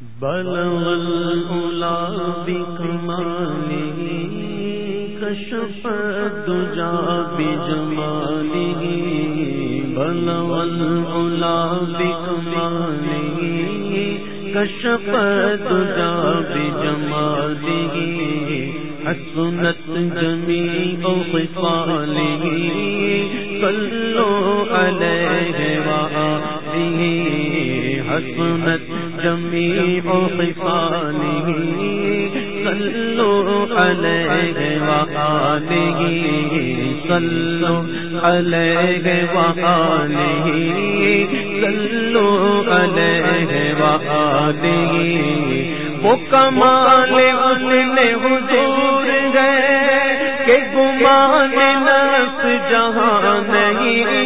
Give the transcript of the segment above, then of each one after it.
بلغ الأولى بكماله كشف الدجى بجماله بلغ الأولى بكماله كشف الدجى بجماله حسنت جميع خصاله صلوا عليه حسنت جميع خصاله صلوا عليه وآله صلوا عليه وآله صلوا عليه وآله وہ کمال حسن حضور ہے کہ گمان نفس جہاں نہیں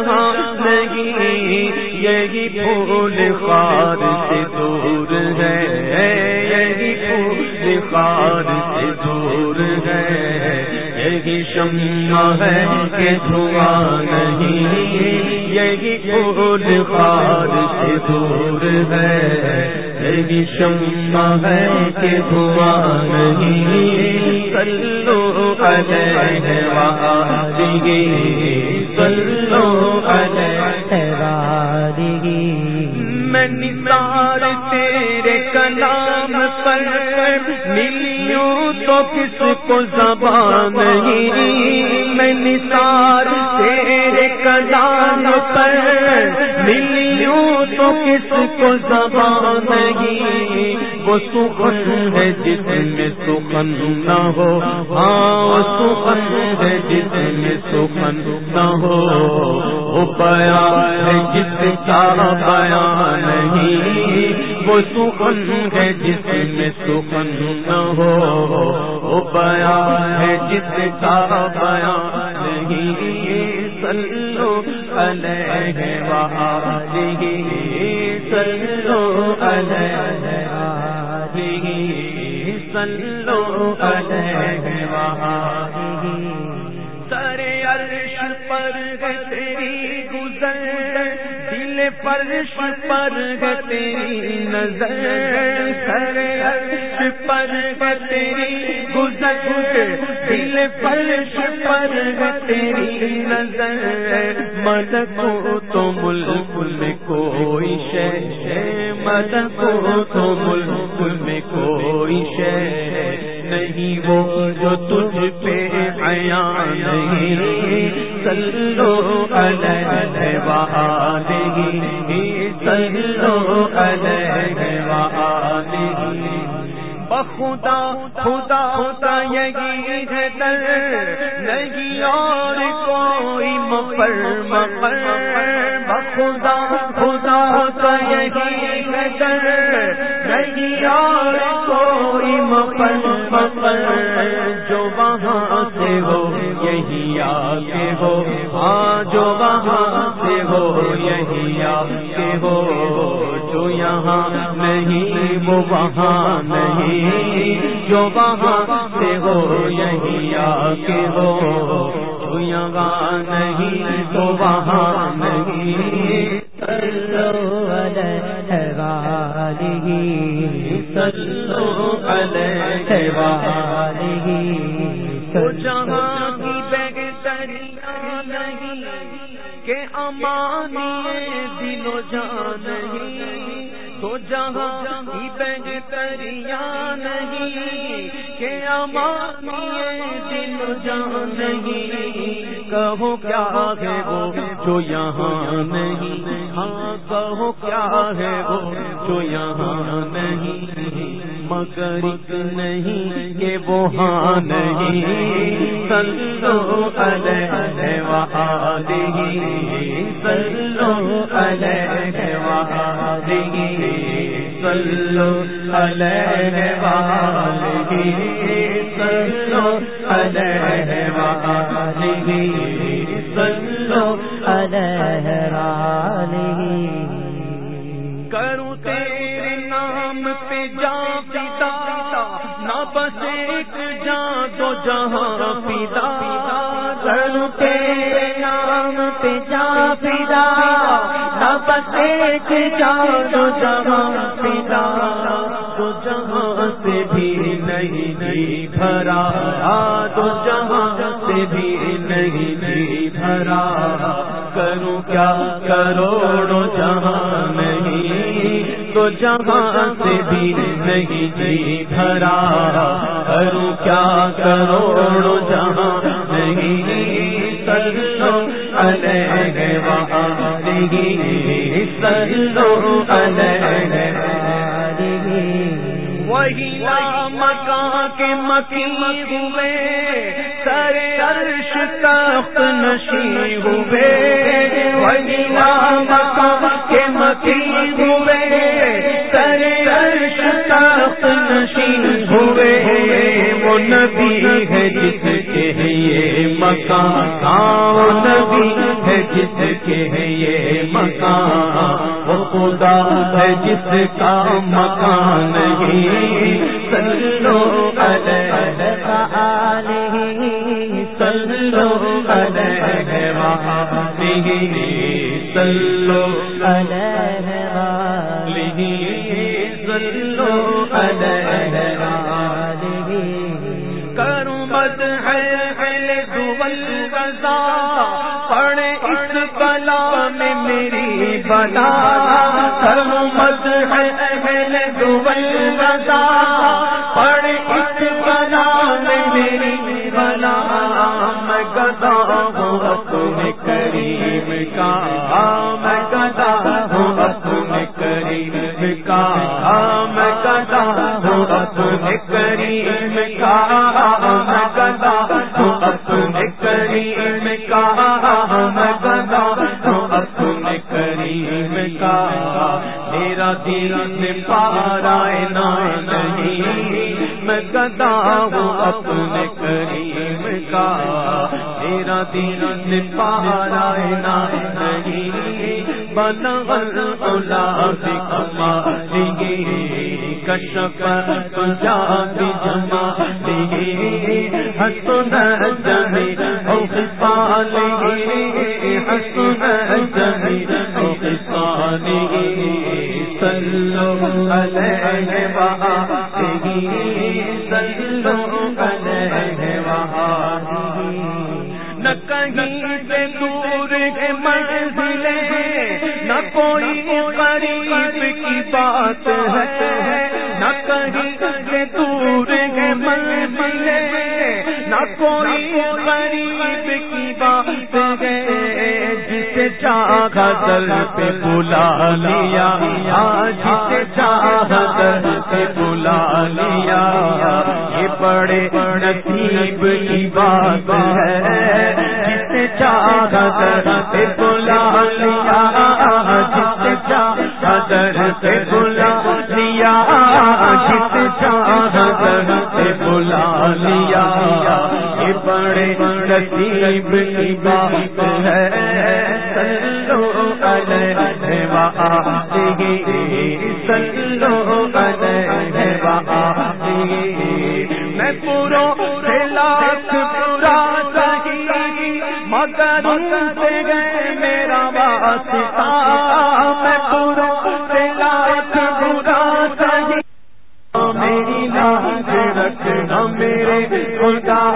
جہاں نہیں، یہی پھول خار سے دور ہے، یہی پھول خار سے دور ہے، یہی شمع ہے کہ دھواں نہیں، یہی پھول خار سے دور ہے۔ یہی شمع ہے کہ دھواں نہیں۔ سلو علیہ سلو علیہ۔ میں نثار تیرے کلام پر ملیوں تو کس کو زبان نہیں؟ میں نثار تیرے کلام پر ملیوں تو کس کو زبان نہیں؟ وہ سخن ہے جس میں سخن نہ ہو۔ ہاں وہ سخن ہے جس میں سخن نہ ہو۔ وہ بیان ہے جس کا بیان نہیں، وہ سخن ہے جس میں سخن نہ ہو۔ وہ بیان ہے جس کا بیان نہیں سلو علیہ وآلہ سلو علیہ سلو علیہ وآلہ سر عرش پر ہے تیری دل فرش پر تیری نظر سر عرش پر تیری گزر دل فرش پر تیری نظر۔ مد کو تو ملک میں کوئی شہ مد کو تو ملک میں کوئی شہ نہیں وہ جو تجھ پہ آیا نہیں سلو علیہ وآلہ سلو علیہ وآلہ۔ بخدا، خدا کا یہی ہے در، نہیں اور کوئی مفر مفر۔ بخدا، خدا جو وہاں سے ہو، یہی آگے ہو۔ یہاں نہیں تو وہاں نہیں۔ سلو علیہ سلو علیہ جہاں کی بہتریاں نہیں، کہ امانی دل و جان نہیں۔ تو جہاں کہ امانی دل جان نہیں، کہو کیا ہے وہ جو یہاں نہیں؟ ہاں کہو کیا ہے وہ جو یہاں نہیں؟ مگر نہیں کہ وہ ہاں نہیں۔ سلو علیہ وآلہ سلو کروں تیرے نام پہ جا پیتا، نہ بس ایک جا تو جہاں پیتا۔ کروں تیرے نام پہ جا پیتا، نہ بس ایک جا تو جہاں پیتا۔ سے بھی نہیں جی بھرا تو جہاں سے بھی نہیں جی بھرا کروں کیا کروڑوں جہاں نہیں، تو جہاں سے بھی نہیں جی بھرا کروں کیا کروڑوں جہاں نہیں سلو علیہ وآلہ سلو علیہ وہی مکان کے مکی ہوئے، سر عرش تخت نشی ہوئے۔ وہی مکان کے مکی ہوئے، سر عرش تخت نشی ہوئے۔ وہ نبی ہے جس کے یہ مکان ہاں، وہ نبی ہے جس کے یہ مکان خدا ہے جس کا مکان نہیں سلو علیہ سلو علیہ سلو علیہ سلو علیہ کروں ہے دول اس بلا میں میری بلا گدا ہوں اپنے کریم کا میں گدا ہوں اپنے کریم کا میں گدا ہوں اپنے کریم کا میں گدا ہوں اپنے کریم کا میں گدا ہوں اپنے کریم کا میرا دل سے پارا نہیں میں گدا ہوں اپنے کریم کا میرا دل پارا نہیں بنا اولا کشپ تجا بھی جما او ہے منزلیں نہ کوئی غریب کی بات ہے جسے چاہا در پہ بلا لیا۔ جسے چاہا در پہ بلا لیا۔ یہ بڑے نصیب کی بات ہے۔ جسے چاہا در پہ بلا لیا۔ جسے چاہا در پہ مگر سے گئے میرا واسطہ۔ میں پورو سے لاکھ پورا سہی میری لاج رکھنا میرے خدا۔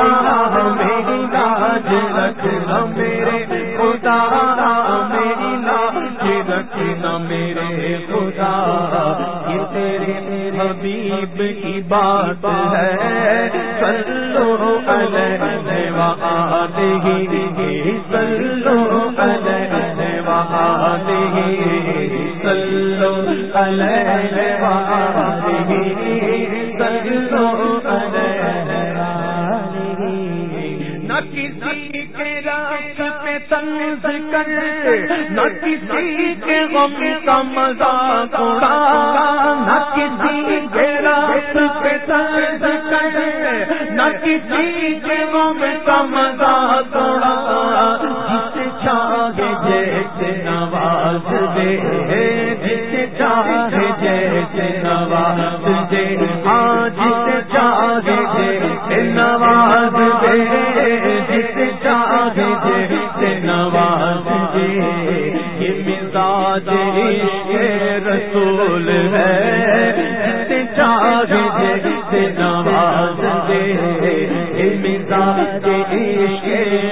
میری لاج رکھنا میرے خدا۔ میری لاج رکھنا میرے خدا۔ یہ تیرے حبیب کی بات ہے۔ نہ کسی کے راس پہ تنز کر نہ کسی کے غم کا مذاق اڑا نہ کسی کے راس پہ تنز کر نہ کسی جسے نواز دے یہ مزاج رسول ہے۔ چاہے جیسے نواز دے مزاج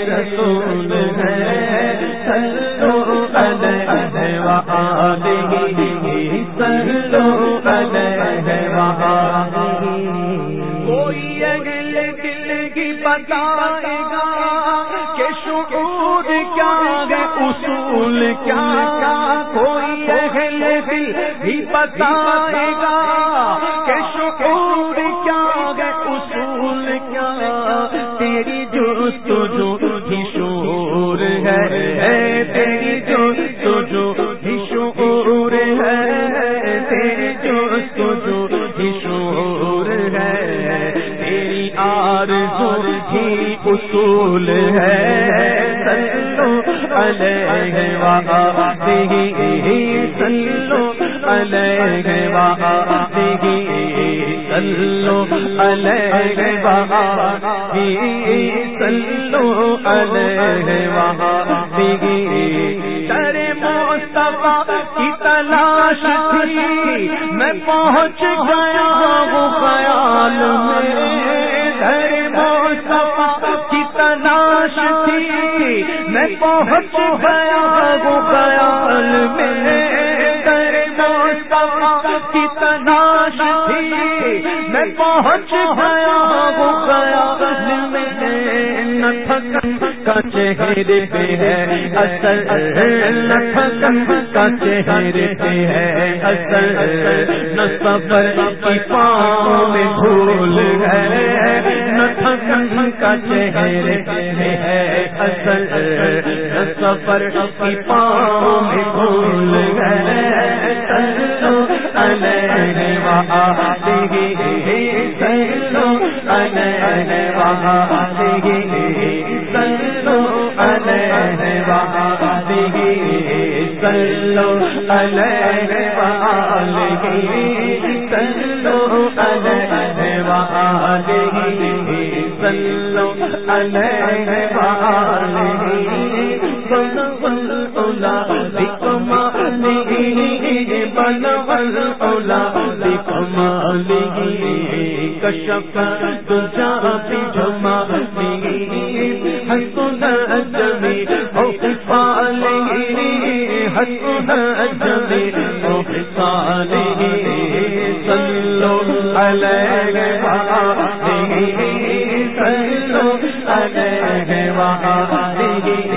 رسول ہے۔ سلو علیہ وآلہ سلو علیہ کوئی اگل دل کی بتائے گا کہ شعور کیا ہے، اصول کیا کوئی اگل دل ہی بتائے گا کہ شعور کیا ہے، اصول کیا تیری جو جو ہی شور ہے تیری جو جو ہی شعور ہے تیری جو جو اصول ہے سلو علیہ وآلہ سلو علیہ وآلہ سلو علیہ وآلہ سلو علیہ وآلہ ترے مصطفیٰ کی تلاش تھی میں پہنچ پہنچ گیا وہ خیال میں ترے مصطفیٰ کی تلاش تھی۔ میں پہنچ گیا وہ خیال میں نہ تھکن کا چہرے پہ ہے۔ اصل نہ تھکن کا چہرے پہ ہے۔ اصل نہ سفر کی پاؤں میں بھول تھکن کا چہرے ہے اصل سفر کی پاؤں میں بھول ہے سلو علیہ سلو علیہ وآلہ سلو علیہ وآلہ سلو سلو کشف تجا بھی جمالی حسن اجمی او خفالی حسن اجمی او خفالی صلو علیہ علیہ وآلہ